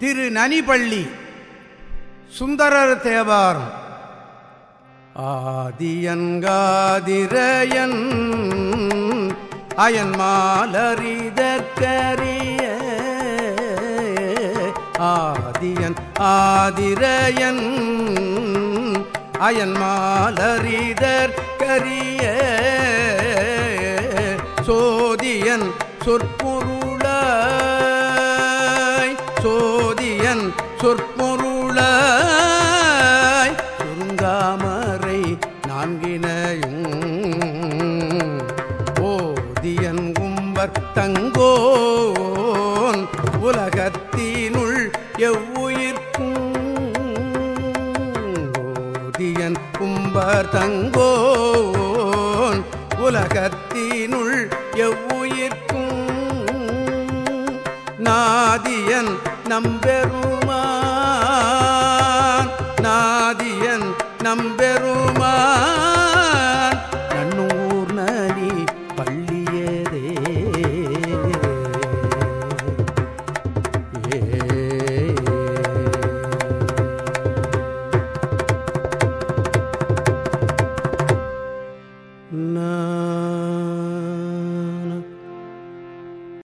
திரு நனிபள்ளி சுந்தரர் தேவாரம். ஆதியன்காதிரையன் அயன் மாலரிதற்கரிய ஆதியன் ஆதிரையன் அயன் மாலரிதற்கரிய சோதியன் சொற்பொருளாய் சொற்பொருளாய் சுருங்காமரை நான்கினையும். ஓதியன் கும்பர் தங்கோன் உலகத்தினுள் எவ்வுயிர்க்கும். ஓதியன் கும்பர் தங்கோன் உலகத்தினுள் எவ்வுயிர்க்கும். நாதியன் நம்ப நம்பெருமா